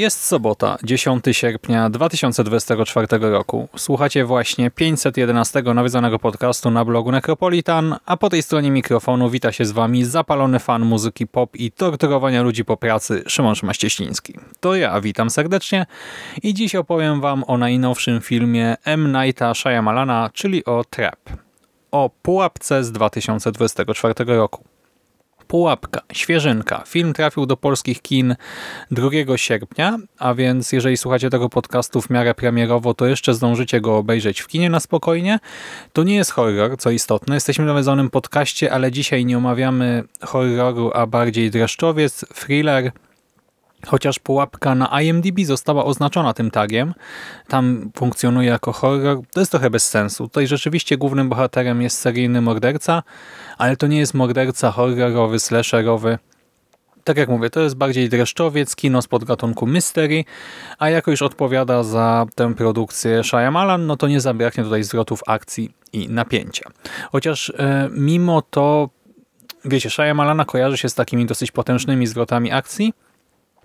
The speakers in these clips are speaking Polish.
Jest sobota, 10 sierpnia 2024 roku. Słuchacie właśnie 511 nawiedzonego podcastu na blogu Necropolitan, a po tej stronie mikrofonu wita się z wami zapalony fan muzyki pop i torturowania ludzi po pracy Szymon Szymaścieśliński. To ja, witam serdecznie i dziś opowiem wam o najnowszym filmie M. Nighta Shyamalana, czyli o Trap. O pułapce z 2024 roku. Pułapka, świeżynka. Film trafił do polskich kin 2 sierpnia, a więc jeżeli słuchacie tego podcastu w miarę premierowo, to jeszcze zdążycie go obejrzeć w kinie na spokojnie. To nie jest horror, co istotne. Jesteśmy w nawiedzonym podcaście, ale dzisiaj nie omawiamy horroru, a bardziej dreszczowiec, thriller, Chociaż pułapka na IMDb została oznaczona tym tagiem, tam funkcjonuje jako horror, to jest trochę bez sensu. Tutaj rzeczywiście głównym bohaterem jest seryjny morderca, ale to nie jest morderca horrorowy, slasherowy. Tak jak mówię, to jest bardziej dreszczowiec, kino z podgatunku mystery, a jako już odpowiada za tę produkcję Shyamalan, no to nie zabraknie tutaj zwrotów akcji i napięcia. Chociaż e, mimo to, wiecie, Shyamalana kojarzy się z takimi dosyć potężnymi zwrotami akcji,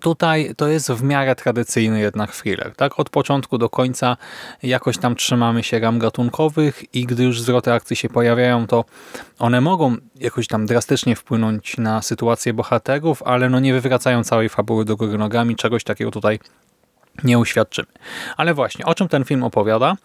Tutaj to jest w miarę tradycyjny jednak thriller. Tak? Od początku do końca jakoś tam trzymamy się ram gatunkowych i gdy już zwroty akcji się pojawiają, to one mogą jakoś tam drastycznie wpłynąć na sytuację bohaterów, ale no nie wywracają całej fabuły do góry nogami. Czegoś takiego tutaj nie uświadczymy. Ale właśnie, o czym ten film opowiada?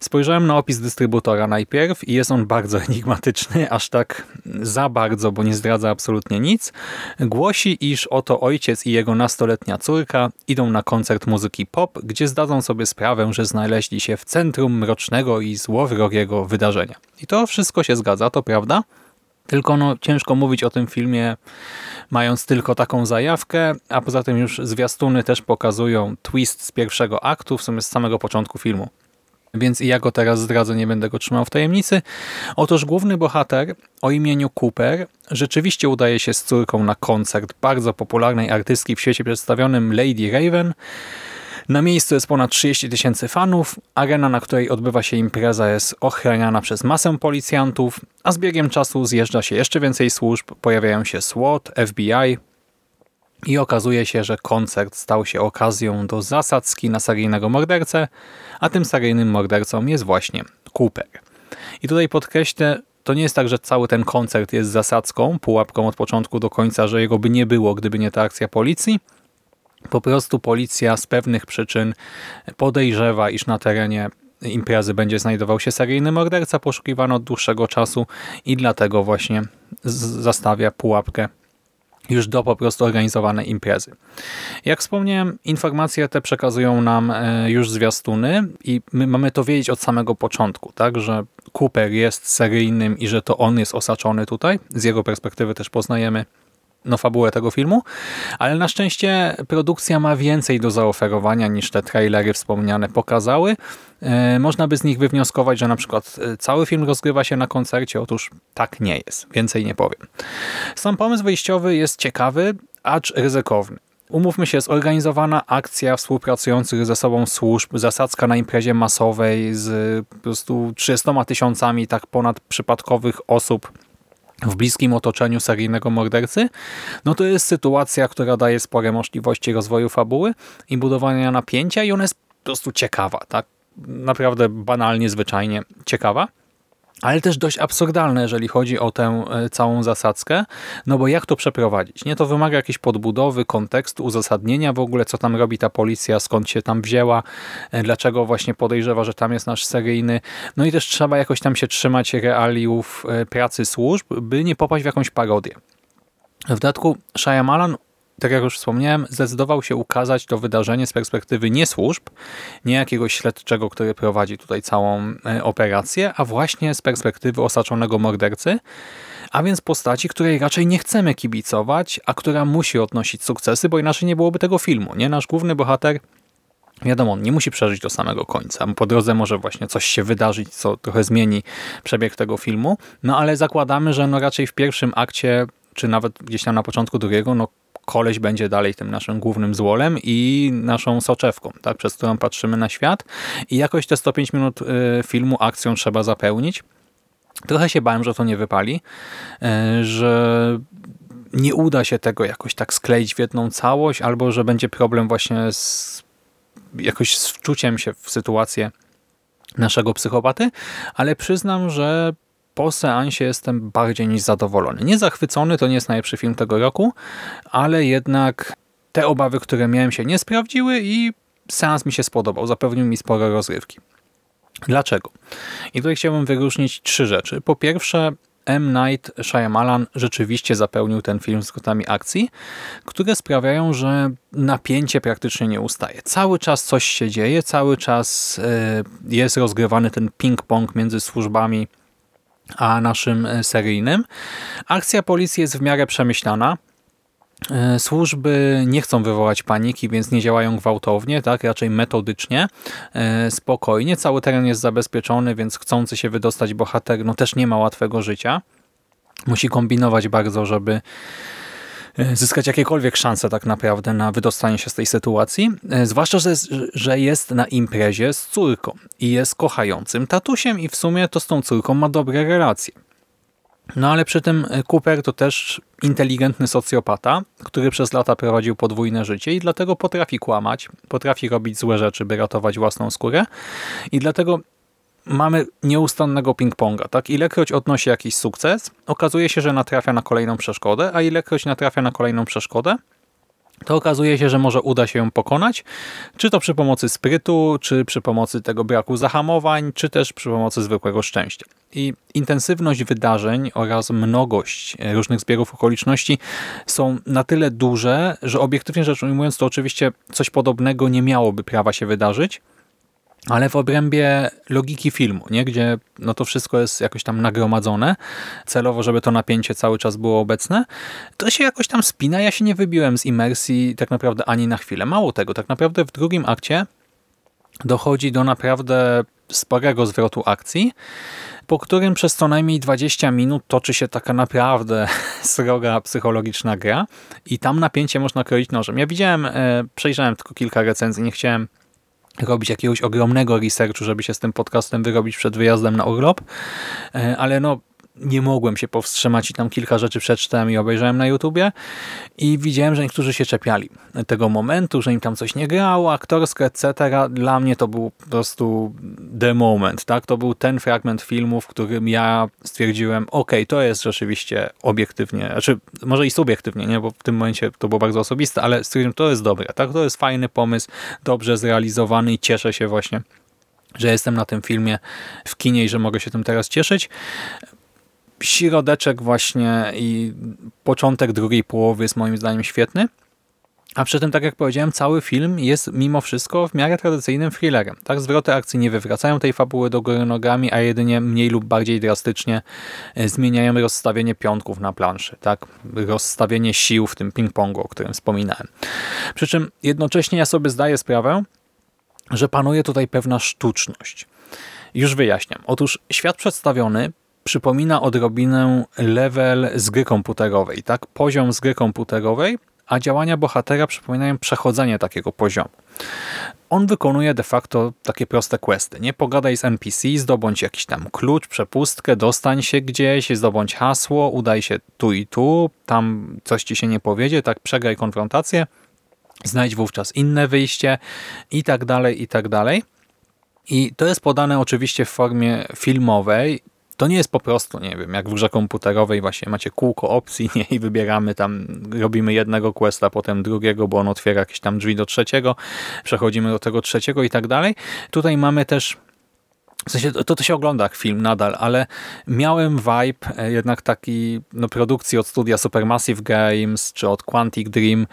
Spojrzałem na opis dystrybutora najpierw i jest on bardzo enigmatyczny, aż tak za bardzo, bo nie zdradza absolutnie nic. Głosi, iż oto ojciec i jego nastoletnia córka idą na koncert muzyki pop, gdzie zdadzą sobie sprawę, że znaleźli się w centrum mrocznego i złowrogiego wydarzenia. I to wszystko się zgadza, to prawda? Tylko no, ciężko mówić o tym filmie mając tylko taką zajawkę, a poza tym już zwiastuny też pokazują twist z pierwszego aktu, w sumie z samego początku filmu. Więc i ja go teraz zdradzę, nie będę go trzymał w tajemnicy. Otóż główny bohater o imieniu Cooper rzeczywiście udaje się z córką na koncert bardzo popularnej artystki w świecie przedstawionym Lady Raven, na miejscu jest ponad 30 tysięcy fanów, arena, na której odbywa się impreza jest ochraniana przez masę policjantów, a z biegiem czasu zjeżdża się jeszcze więcej służb, pojawiają się SWAT, FBI i okazuje się, że koncert stał się okazją do zasadzki na seryjnego mordercę, a tym seryjnym mordercą jest właśnie Cooper. I tutaj podkreślę, to nie jest tak, że cały ten koncert jest zasadzką, pułapką od początku do końca, że jego by nie było, gdyby nie ta akcja policji, po prostu policja z pewnych przyczyn podejrzewa, iż na terenie imprezy będzie znajdował się seryjny morderca poszukiwany od dłuższego czasu i dlatego właśnie zastawia pułapkę już do po prostu organizowanej imprezy. Jak wspomniałem, informacje te przekazują nam e, już zwiastuny i my mamy to wiedzieć od samego początku, tak, że Cooper jest seryjnym i że to on jest osaczony tutaj. Z jego perspektywy też poznajemy no, fabułę tego filmu, ale na szczęście produkcja ma więcej do zaoferowania niż te trailery wspomniane pokazały. E, można by z nich wywnioskować, że na przykład e, cały film rozgrywa się na koncercie. Otóż tak nie jest. Więcej nie powiem. Sam pomysł wyjściowy jest ciekawy, acz ryzykowny. Umówmy się, zorganizowana akcja współpracujących ze sobą służb, zasadzka na imprezie masowej z po prostu 300 tysiącami tak ponad przypadkowych osób w bliskim otoczeniu seryjnego mordercy, no to jest sytuacja, która daje spore możliwości rozwoju fabuły i budowania napięcia i ona jest po prostu ciekawa, tak? Naprawdę banalnie, zwyczajnie ciekawa. Ale też dość absurdalne, jeżeli chodzi o tę e, całą zasadzkę, no bo jak to przeprowadzić? Nie, to wymaga jakiejś podbudowy, kontekstu, uzasadnienia w ogóle, co tam robi ta policja, skąd się tam wzięła, e, dlaczego właśnie podejrzewa, że tam jest nasz seryjny. No i też trzeba jakoś tam się trzymać realiów e, pracy służb, by nie popaść w jakąś parodię. W dodatku Shyamalan tak jak już wspomniałem, zdecydował się ukazać to wydarzenie z perspektywy nie służb, nie jakiegoś śledczego, który prowadzi tutaj całą e, operację, a właśnie z perspektywy osaczonego mordercy, a więc postaci, której raczej nie chcemy kibicować, a która musi odnosić sukcesy, bo inaczej nie byłoby tego filmu. Nie Nasz główny bohater Wiadomo, on nie musi przeżyć do samego końca. Po drodze może właśnie coś się wydarzyć, co trochę zmieni przebieg tego filmu. No ale zakładamy, że no raczej w pierwszym akcie, czy nawet gdzieś tam na początku drugiego, no koleś będzie dalej tym naszym głównym złolem i naszą soczewką, tak, przez którą patrzymy na świat. I jakoś te 105 minut y, filmu akcją trzeba zapełnić. Trochę się bałem, że to nie wypali, y, że nie uda się tego jakoś tak skleić w jedną całość, albo że będzie problem właśnie z jakoś z wczuciem się w sytuację naszego psychopaty, ale przyznam, że po seansie jestem bardziej niż zadowolony. Nie zachwycony, to nie jest najlepszy film tego roku, ale jednak te obawy, które miałem się nie sprawdziły i seans mi się spodobał. Zapewnił mi sporo rozrywki. Dlaczego? I tutaj chciałbym wyróżnić trzy rzeczy. Po pierwsze, M. Night Shyamalan rzeczywiście zapełnił ten film skrótami akcji, które sprawiają, że napięcie praktycznie nie ustaje. Cały czas coś się dzieje, cały czas e, jest rozgrywany ten ping-pong między służbami a naszym e, seryjnym. Akcja policji jest w miarę przemyślana. E, służby nie chcą wywołać paniki, więc nie działają gwałtownie, tak raczej metodycznie, e, spokojnie. Cały teren jest zabezpieczony, więc chcący się wydostać bohater no też nie ma łatwego życia. Musi kombinować bardzo, żeby zyskać jakiekolwiek szanse tak naprawdę na wydostanie się z tej sytuacji. E, zwłaszcza, że, że jest na imprezie z córką i jest kochającym tatusiem i w sumie to z tą córką ma dobre relacje. No ale przy tym e, Cooper to też inteligentny socjopata, który przez lata prowadził podwójne życie i dlatego potrafi kłamać, potrafi robić złe rzeczy, by ratować własną skórę i dlatego mamy nieustannego ping-ponga. Tak? Ilekroć odnosi jakiś sukces, okazuje się, że natrafia na kolejną przeszkodę, a ilekroć natrafia na kolejną przeszkodę, to okazuje się, że może uda się ją pokonać, czy to przy pomocy sprytu, czy przy pomocy tego braku zahamowań, czy też przy pomocy zwykłego szczęścia. I intensywność wydarzeń oraz mnogość różnych zbiegów okoliczności są na tyle duże, że obiektywnie rzecz ujmując, to oczywiście coś podobnego nie miałoby prawa się wydarzyć, ale w obrębie logiki filmu, nie? gdzie no to wszystko jest jakoś tam nagromadzone, celowo, żeby to napięcie cały czas było obecne, to się jakoś tam spina. Ja się nie wybiłem z imersji tak naprawdę ani na chwilę. Mało tego, tak naprawdę w drugim akcie dochodzi do naprawdę sporego zwrotu akcji, po którym przez co najmniej 20 minut toczy się taka naprawdę sroga psychologiczna gra i tam napięcie można kroić nożem. Ja widziałem, e, przejrzałem tylko kilka recenzji, nie chciałem robić jakiegoś ogromnego researchu, żeby się z tym podcastem wyrobić przed wyjazdem na urlop, e, ale no nie mogłem się powstrzymać i tam kilka rzeczy przeczytałem i obejrzałem na YouTubie i widziałem, że niektórzy się czepiali tego momentu, że im tam coś nie grało, aktorsko, etc. Dla mnie to był po prostu the moment, tak? To był ten fragment filmu, w którym ja stwierdziłem, ok, to jest rzeczywiście obiektywnie, znaczy może i subiektywnie, nie? bo w tym momencie to było bardzo osobiste, ale stwierdziłem, to jest dobre, tak? To jest fajny pomysł, dobrze zrealizowany i cieszę się właśnie że jestem na tym filmie w kinie i że mogę się tym teraz cieszyć środeczek właśnie i początek drugiej połowy jest moim zdaniem świetny. A przy tym, tak jak powiedziałem, cały film jest mimo wszystko w miarę tradycyjnym thrillerem. Tak, zwroty akcji nie wywracają tej fabuły do góry nogami, a jedynie mniej lub bardziej drastycznie e, zmieniają rozstawienie piątków na planszy. Tak, rozstawienie sił w tym ping-pongu, o którym wspominałem. Przy czym jednocześnie ja sobie zdaję sprawę, że panuje tutaj pewna sztuczność. Już wyjaśniam. Otóż świat przedstawiony przypomina odrobinę level z gry komputerowej, tak? Poziom z gry komputerowej, a działania bohatera przypominają przechodzenie takiego poziomu. On wykonuje de facto takie proste questy. Nie pogadaj z NPC, zdobądź jakiś tam klucz, przepustkę, dostań się gdzieś, zdobądź hasło, udaj się tu i tu, tam coś ci się nie powiedzie, tak przegraj konfrontację, znajdź wówczas inne wyjście i tak dalej, i tak dalej. I to jest podane oczywiście w formie filmowej, to nie jest po prostu, nie wiem, jak w grze komputerowej właśnie macie kółko opcji nie, i wybieramy tam, robimy jednego questa, potem drugiego, bo on otwiera jakieś tam drzwi do trzeciego, przechodzimy do tego trzeciego i tak dalej. Tutaj mamy też w sensie to, to się ogląda jak film nadal, ale miałem vibe e, jednak taki no, produkcji od studia Supermassive Games czy od Quantic Dream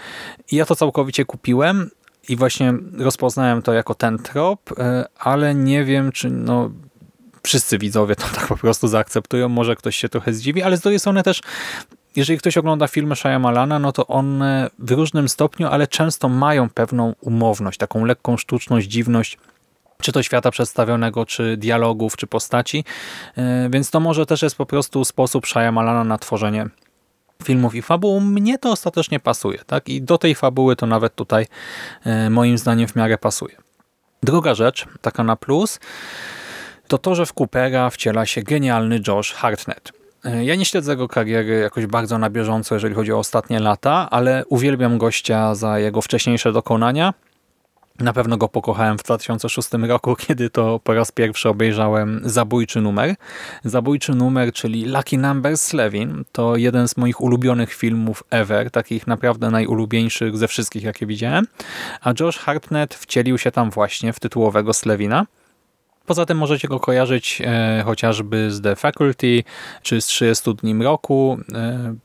i ja to całkowicie kupiłem i właśnie rozpoznałem to jako ten trop, e, ale nie wiem, czy no, wszyscy widzowie to tak po prostu zaakceptują. Może ktoś się trochę zdziwi, ale z drugiej strony też jeżeli ktoś ogląda filmy Shyamalana, no to one w różnym stopniu, ale często mają pewną umowność, taką lekką sztuczność, dziwność, czy to świata przedstawionego, czy dialogów, czy postaci. E, więc to może też jest po prostu sposób Shyamalana na tworzenie filmów i fabuł. Mnie to ostatecznie pasuje. tak I do tej fabuły to nawet tutaj e, moim zdaniem w miarę pasuje. Druga rzecz, taka na plus, to to, że w Coopera wciela się genialny Josh Hartnett. E, ja nie śledzę jego kariery jakoś bardzo na bieżąco, jeżeli chodzi o ostatnie lata, ale uwielbiam gościa za jego wcześniejsze dokonania. Na pewno go pokochałem w 2006 roku, kiedy to po raz pierwszy obejrzałem Zabójczy Numer. Zabójczy Numer, czyli Lucky Number Slevin, to jeden z moich ulubionych filmów ever, takich naprawdę najulubieńszych ze wszystkich, jakie widziałem. A Josh Hartnett wcielił się tam właśnie w tytułowego Slevina. Poza tym możecie go kojarzyć e, chociażby z The Faculty, czy z 30 dni mroku, e,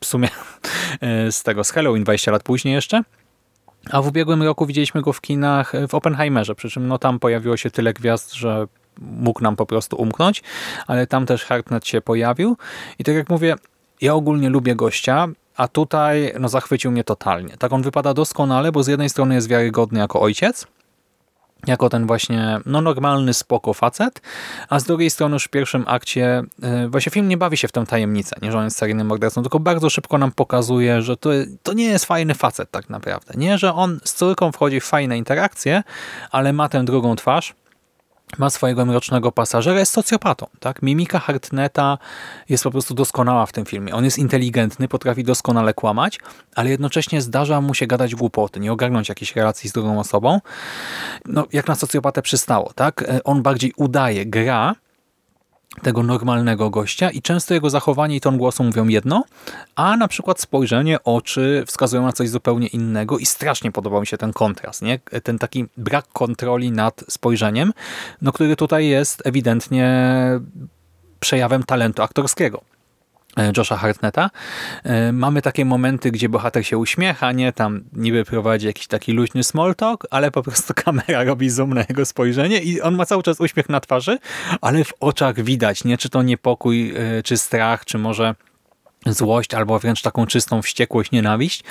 w sumie e, z tego z Halloween 20 lat później jeszcze. A w ubiegłym roku widzieliśmy go w kinach w Oppenheimerze, przy czym no tam pojawiło się tyle gwiazd, że mógł nam po prostu umknąć, ale tam też Hartnett się pojawił. I tak jak mówię, ja ogólnie lubię gościa, a tutaj no, zachwycił mnie totalnie. Tak on wypada doskonale, bo z jednej strony jest wiarygodny jako ojciec, jako ten właśnie no, normalny, spoko facet, a z drugiej strony już w pierwszym akcie yy, właśnie film nie bawi się w tę tajemnicę, nie, że on jest seryjnym mordercą, tylko bardzo szybko nam pokazuje, że to, to nie jest fajny facet tak naprawdę. Nie, że on z córką wchodzi w fajne interakcje, ale ma tę drugą twarz, ma swojego mrocznego pasażera, jest socjopatą. Tak? Mimika Hartneta jest po prostu doskonała w tym filmie. On jest inteligentny, potrafi doskonale kłamać, ale jednocześnie zdarza mu się gadać głupoty, nie ogarnąć jakiejś relacji z drugą osobą. No, jak na socjopatę przystało. Tak? On bardziej udaje, gra, tego normalnego gościa i często jego zachowanie i ton głosu mówią jedno, a na przykład spojrzenie, oczy wskazują na coś zupełnie innego i strasznie podobał mi się ten kontrast, nie? ten taki brak kontroli nad spojrzeniem, no, który tutaj jest ewidentnie przejawem talentu aktorskiego. E, Josha Hartneta. E, mamy takie momenty, gdzie bohater się uśmiecha, nie tam niby prowadzi jakiś taki luźny small talk, ale po prostu kamera robi zoom na jego spojrzenie i on ma cały czas uśmiech na twarzy, ale w oczach widać, nie czy to niepokój, e, czy strach, czy może złość, albo wręcz taką czystą wściekłość, nienawiść.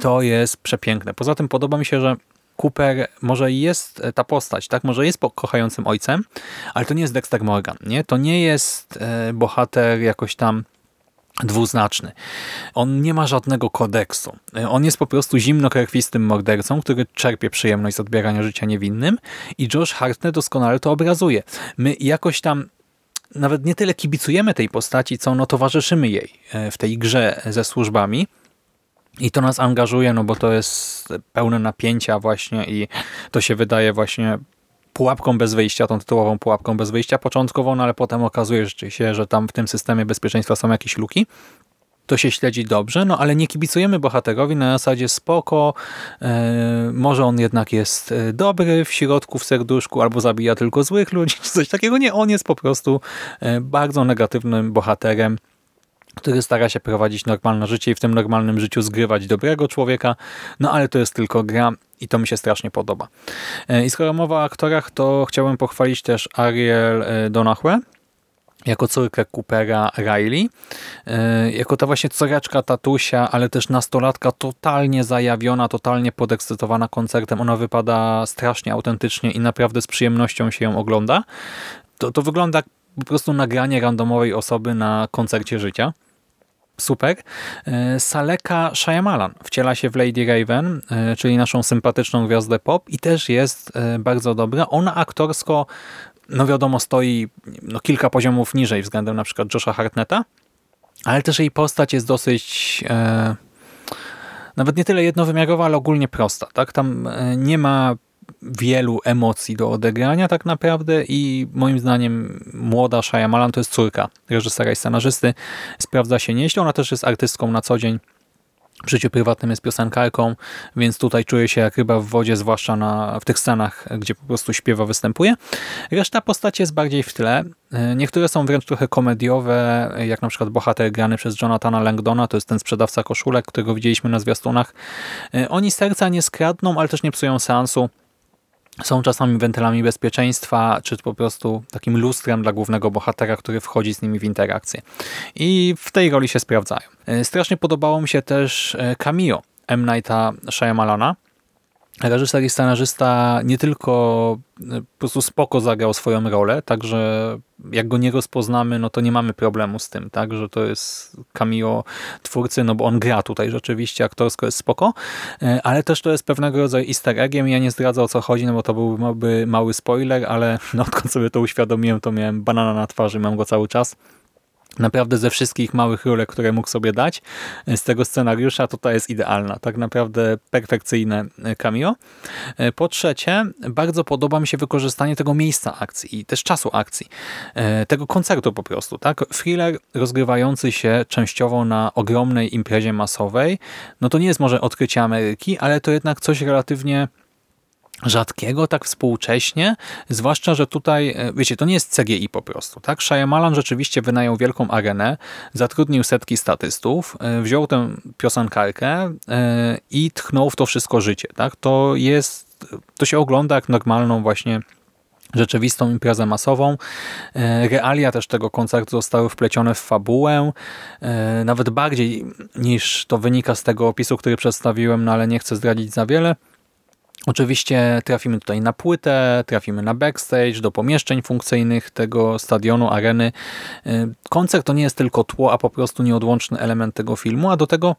To jest przepiękne. Poza tym podoba mi się, że Cooper może jest ta postać, tak? Może jest kochającym ojcem, ale to nie jest Dexter Morgan, nie? To nie jest bohater jakoś tam dwuznaczny. On nie ma żadnego kodeksu. On jest po prostu zimnokrwistym mordercą, który czerpie przyjemność z odbierania życia niewinnym i Josh Hartnett doskonale to obrazuje. My jakoś tam nawet nie tyle kibicujemy tej postaci, co no towarzyszymy jej e, w tej grze ze służbami, i to nas angażuje, no bo to jest pełne napięcia właśnie i to się wydaje właśnie pułapką bez wyjścia, tą tytułową pułapką bez wyjścia początkowo, no ale potem okazuje się, że tam w tym systemie bezpieczeństwa są jakieś luki. To się śledzi dobrze, no ale nie kibicujemy bohaterowi na zasadzie spoko, e, może on jednak jest e, dobry w środku, w serduszku, albo zabija tylko złych ludzi, czy coś takiego. Nie, on jest po prostu e, bardzo negatywnym bohaterem, który stara się prowadzić normalne życie i w tym normalnym życiu zgrywać dobrego człowieka, no ale to jest tylko gra i to mi się strasznie podoba. E, I skoro mowa o aktorach, to chciałem pochwalić też Ariel e, Donahue, jako córkę Coopera Riley, e, jako ta właśnie córeczka tatusia, ale też nastolatka totalnie zajawiona, totalnie podekscytowana koncertem. Ona wypada strasznie autentycznie i naprawdę z przyjemnością się ją ogląda. To, to wygląda po prostu nagranie randomowej osoby na koncercie życia. Super. E, Saleka Shyamalan wciela się w Lady Raven, e, czyli naszą sympatyczną gwiazdę pop i też jest e, bardzo dobra. Ona aktorsko, no wiadomo, stoi no, kilka poziomów niżej względem na przykład Josha Hartnetta, ale też jej postać jest dosyć... E, nawet nie tyle jednowymiarowa, ale ogólnie prosta. Tak? Tam nie ma wielu emocji do odegrania tak naprawdę i moim zdaniem młoda Shyamalan to jest córka reżysera i scenarzysty. Sprawdza się nieźle, ona też jest artystką na co dzień w życiu prywatnym jest piosenkarką, więc tutaj czuję się jak ryba w wodzie, zwłaszcza na, w tych scenach, gdzie po prostu śpiewa, występuje. Reszta postaci jest bardziej w tle. Niektóre są wręcz trochę komediowe, jak na przykład bohater grany przez Jonathana Langdona, to jest ten sprzedawca koszulek, którego widzieliśmy na zwiastunach. Oni serca nie skradną, ale też nie psują seansu są czasami wentylami bezpieczeństwa, czy po prostu takim lustrem dla głównego bohatera, który wchodzi z nimi w interakcję. I w tej roli się sprawdzają. E, strasznie podobało mi się też e, cameo M. Nighta Shyamalana, reżyser i scenarzysta nie tylko e, po prostu spoko zagrał swoją rolę, także jak go nie rozpoznamy, no to nie mamy problemu z tym, tak, że to jest cameo twórcy, no bo on gra tutaj rzeczywiście, aktorsko jest spoko, e, ale też to jest pewnego rodzaju easter eggiem, ja nie zdradzę o co chodzi, no bo to byłby mały spoiler, ale no odkąd sobie to uświadomiłem, to miałem banana na twarzy, mam go cały czas, Naprawdę ze wszystkich małych rolek, które mógł sobie dać z tego scenariusza, to ta jest idealna. Tak naprawdę perfekcyjne cameo. Po trzecie, bardzo podoba mi się wykorzystanie tego miejsca akcji i też czasu akcji. Tego koncertu po prostu. tak Thriller rozgrywający się częściowo na ogromnej imprezie masowej, no to nie jest może odkrycie Ameryki, ale to jednak coś relatywnie rzadkiego tak współcześnie, zwłaszcza, że tutaj, e, wiecie, to nie jest CGI po prostu, tak? Shyamalan rzeczywiście wynajął wielką arenę, zatrudnił setki statystów, e, wziął tę piosenkarkę e, i tchnął w to wszystko życie, tak? To jest, to się ogląda jak normalną właśnie rzeczywistą imprezę masową. Realia też tego koncertu zostały wplecione w fabułę, nawet bardziej niż to wynika z tego opisu, który przedstawiłem, no ale nie chcę zdradzić za wiele. Oczywiście trafimy tutaj na płytę, trafimy na backstage, do pomieszczeń funkcyjnych tego stadionu, areny. Y, koncert to nie jest tylko tło, a po prostu nieodłączny element tego filmu, a do tego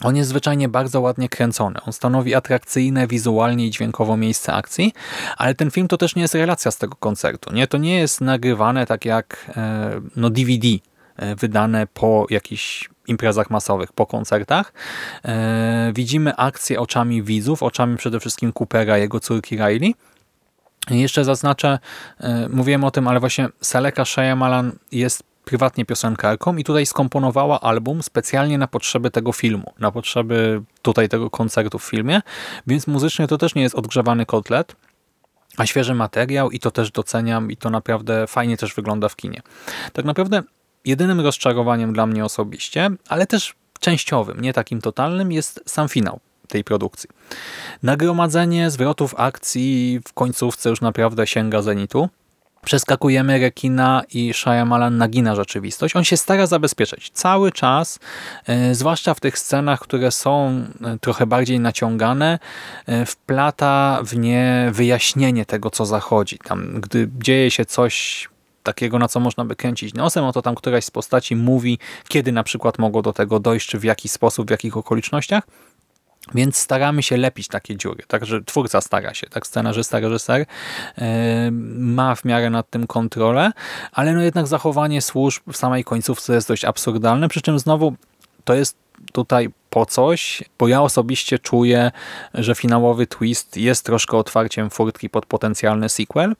on jest zwyczajnie bardzo ładnie kręcony. On stanowi atrakcyjne wizualnie i dźwiękowo miejsce akcji, ale ten film to też nie jest relacja z tego koncertu. Nie, To nie jest nagrywane tak jak e, no, DVD e, wydane po jakichś imprezach masowych, po koncertach. E, widzimy akcję oczami widzów, oczami przede wszystkim Coopera, jego córki Riley. Jeszcze zaznaczę, e, mówiłem o tym, ale właśnie Seleka Shyamalan jest prywatnie piosenkarką i tutaj skomponowała album specjalnie na potrzeby tego filmu, na potrzeby tutaj tego koncertu w filmie, więc muzycznie to też nie jest odgrzewany kotlet, a świeży materiał i to też doceniam i to naprawdę fajnie też wygląda w kinie. Tak naprawdę jedynym rozczarowaniem dla mnie osobiście, ale też częściowym, nie takim totalnym, jest sam finał tej produkcji. Nagromadzenie zwrotów akcji w końcówce już naprawdę sięga zenitu. Przeskakujemy rekina i Shyamalan nagina rzeczywistość. On się stara zabezpieczyć cały czas, e, zwłaszcza w tych scenach, które są e, trochę bardziej naciągane, e, wplata w nie wyjaśnienie tego, co zachodzi. Tam, gdy dzieje się coś takiego, na co można by kręcić nosem, no to tam któraś z postaci mówi, kiedy na przykład mogło do tego dojść, czy w jaki sposób, w jakich okolicznościach. Więc staramy się lepić takie dziury. Także twórca stara się, tak scenarzysta, reżyser yy, ma w miarę nad tym kontrolę, ale no jednak zachowanie służb w samej końcówce jest dość absurdalne, przy czym znowu to jest tutaj po coś, bo ja osobiście czuję, że finałowy twist jest troszkę otwarciem furtki pod potencjalny sequel,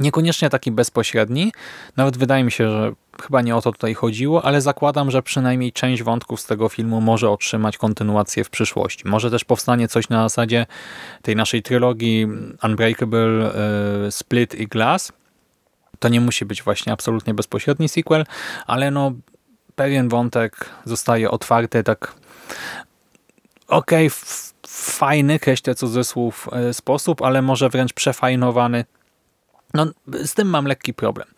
Niekoniecznie taki bezpośredni, nawet wydaje mi się, że chyba nie o to tutaj chodziło, ale zakładam, że przynajmniej część wątków z tego filmu może otrzymać kontynuację w przyszłości. Może też powstanie coś na zasadzie tej naszej trylogii Unbreakable, e, Split i Glass. To nie musi być właśnie absolutnie bezpośredni sequel, ale no pewien wątek zostaje otwarty tak okej, okay, fajny, kreślę cudzysłów e, sposób, ale może wręcz przefajnowany no, z tym mam lekki problem.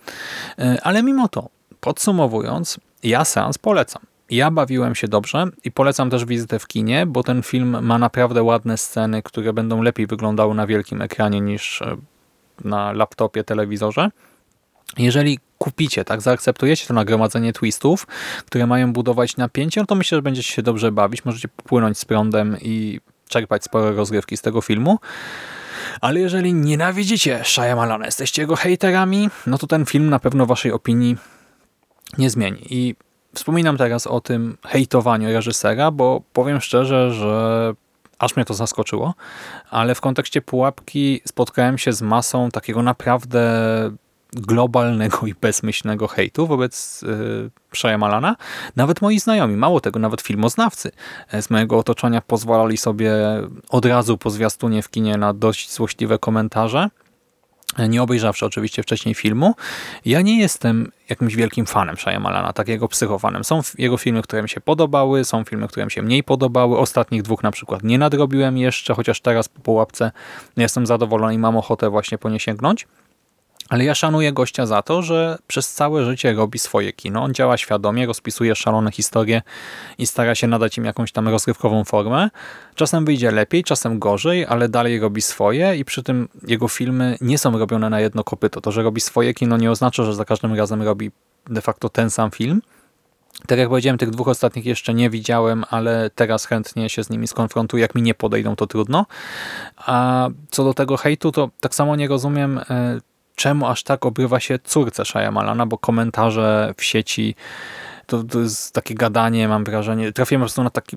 E, ale mimo to, podsumowując, ja seans polecam. Ja bawiłem się dobrze i polecam też wizytę w kinie, bo ten film ma naprawdę ładne sceny, które będą lepiej wyglądały na wielkim ekranie niż e, na laptopie, telewizorze. Jeżeli kupicie, tak, zaakceptujecie to nagromadzenie twistów, które mają budować napięcie, no to myślę, że będziecie się dobrze bawić, możecie popłynąć z prądem i czerpać spore rozgrywki z tego filmu. Ale jeżeli nienawidzicie Shyamalana, jesteście jego hejterami, no to ten film na pewno waszej opinii nie zmieni. I wspominam teraz o tym hejtowaniu reżysera, bo powiem szczerze, że aż mnie to zaskoczyło, ale w kontekście pułapki spotkałem się z masą takiego naprawdę globalnego i bezmyślnego hejtu wobec yy, Shyamalana. Nawet moi znajomi, mało tego, nawet filmoznawcy z mojego otoczenia pozwalali sobie od razu po zwiastunie w kinie na dość złośliwe komentarze nie obejrzawszy oczywiście wcześniej filmu. Ja nie jestem jakimś wielkim fanem Shyamalana, takiego psychofanem. Są jego filmy, które mi się podobały, są filmy, które mi się mniej podobały. Ostatnich dwóch na przykład nie nadrobiłem jeszcze, chociaż teraz po pułapce jestem zadowolony i mam ochotę właśnie po nie sięgnąć. Ale ja szanuję gościa za to, że przez całe życie robi swoje kino. On działa świadomie, rozpisuje szalone historie i stara się nadać im jakąś tam rozrywkową formę. Czasem wyjdzie lepiej, czasem gorzej, ale dalej robi swoje i przy tym jego filmy nie są robione na jedno kopyto. To, że robi swoje kino nie oznacza, że za każdym razem robi de facto ten sam film. Tak jak powiedziałem, tych dwóch ostatnich jeszcze nie widziałem, ale teraz chętnie się z nimi skonfrontuję. Jak mi nie podejdą, to trudno. A co do tego hejtu, to tak samo nie rozumiem e, czemu aż tak obrywa się córce Shyamalana, bo komentarze w sieci to, to jest takie gadanie, mam wrażenie. Trafiłem po prostu na taki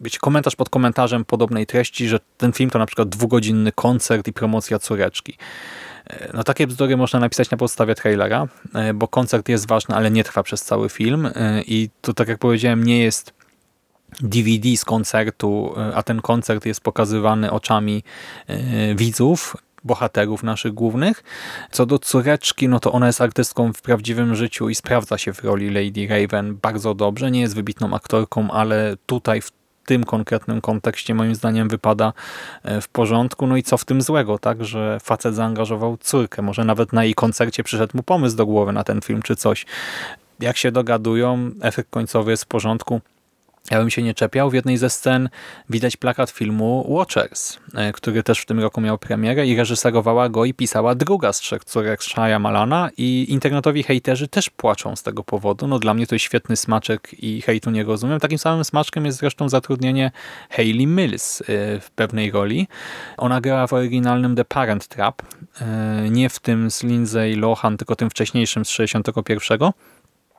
być komentarz pod komentarzem podobnej treści, że ten film to na przykład dwugodzinny koncert i promocja córeczki. E, no takie bzdury można napisać na podstawie trailera, e, bo koncert jest ważny, ale nie trwa przez cały film e, i to tak jak powiedziałem nie jest DVD z koncertu, a ten koncert jest pokazywany oczami widzów, bohaterów naszych głównych. Co do córeczki, no to ona jest artystką w prawdziwym życiu i sprawdza się w roli Lady Raven bardzo dobrze. Nie jest wybitną aktorką, ale tutaj w tym konkretnym kontekście moim zdaniem wypada e, w porządku. No i co w tym złego, tak, że facet zaangażował córkę. Może nawet na jej koncercie przyszedł mu pomysł do głowy na ten film czy coś. Jak się dogadują, efekt końcowy jest w porządku. Ja bym się nie czepiał. W jednej ze scen widać plakat filmu Watchers, e, który też w tym roku miał premierę i reżyserowała go i pisała druga z trzech córek Shia Malana i internetowi hejterzy też płaczą z tego powodu. No dla mnie to jest świetny smaczek i hejtu nie rozumiem. Takim samym smaczkiem jest zresztą zatrudnienie Hayley Mills e, w pewnej roli. Ona grała w oryginalnym The Parent Trap, e, nie w tym z Lindsay Lohan, tylko tym wcześniejszym z 61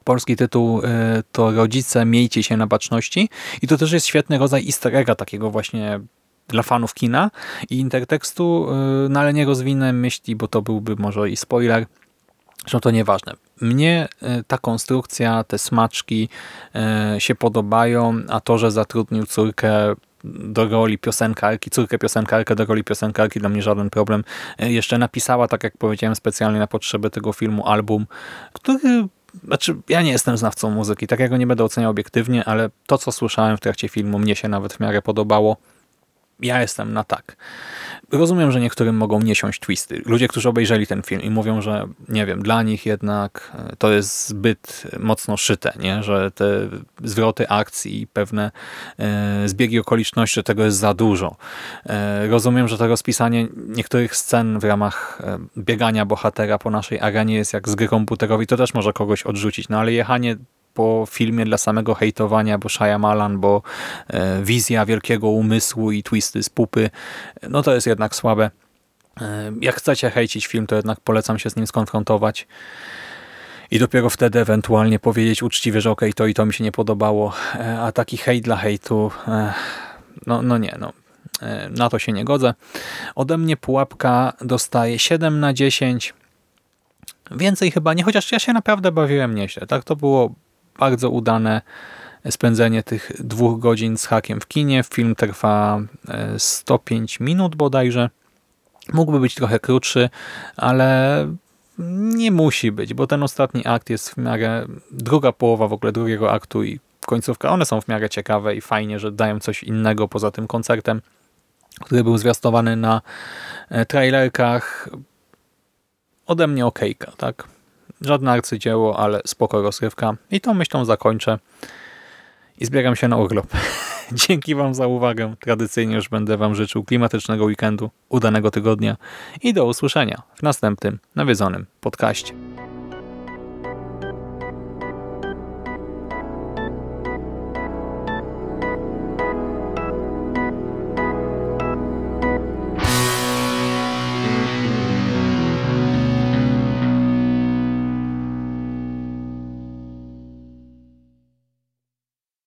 Polski tytuł e, to Rodzice, miejcie się na baczności i to też jest świetny rodzaj easter egga takiego właśnie dla fanów kina i intertekstu, e, no ale nie rozwinę myśli, bo to byłby może i spoiler, że to nieważne. Mnie e, ta konstrukcja, te smaczki się podobają, a to, że zatrudnił córkę do roli piosenkarki, córkę piosenkarkę do roli piosenkarki, dla mnie żaden problem. Jeszcze napisała, tak jak powiedziałem, specjalnie na potrzeby tego filmu album, który znaczy, ja nie jestem znawcą muzyki, tak jak go nie będę oceniał obiektywnie, ale to, co słyszałem w trakcie filmu, mnie się nawet w miarę podobało. Ja jestem na tak. Rozumiem, że niektórym mogą nie siąść twisty. Ludzie, którzy obejrzeli ten film i mówią, że nie wiem, dla nich jednak e, to jest zbyt mocno szyte, nie? że te zwroty akcji i pewne e, zbiegi okoliczności tego jest za dużo. E, rozumiem, że to rozpisanie niektórych scen w ramach e, biegania bohatera po naszej arenie jest jak z gry komputerowej, to też może kogoś odrzucić, no ale jechanie po filmie dla samego hejtowania, bo Shyamalan, bo e, wizja wielkiego umysłu i twisty z pupy, no to jest jednak słabe. E, jak chcecie hejcić film, to jednak polecam się z nim skonfrontować i dopiero wtedy ewentualnie powiedzieć uczciwie, że okej, okay, to i to mi się nie podobało, e, a taki hejt dla hejtu, no, no nie, no. Na to się nie godzę. Ode mnie pułapka dostaje 7 na 10. Więcej chyba nie, chociaż ja się naprawdę bawiłem nieźle. Tak, to było bardzo udane spędzenie tych dwóch godzin z hakiem w kinie. Film trwa 105 e, minut bodajże. Mógłby być trochę krótszy, ale nie musi być, bo ten ostatni akt jest w miarę, druga połowa w ogóle drugiego aktu i końcówka, one są w miarę ciekawe i fajnie, że dają coś innego poza tym koncertem, który był zwiastowany na e, trailerkach. Ode mnie okejka, tak? Żadne arcydzieło, ale spoko rozrywka. I tą myślą zakończę. I zbieram się na urlop. Dzięki Wam za uwagę. Tradycyjnie już będę Wam życzył klimatycznego weekendu, udanego tygodnia i do usłyszenia w następnym nawiedzonym podcaście.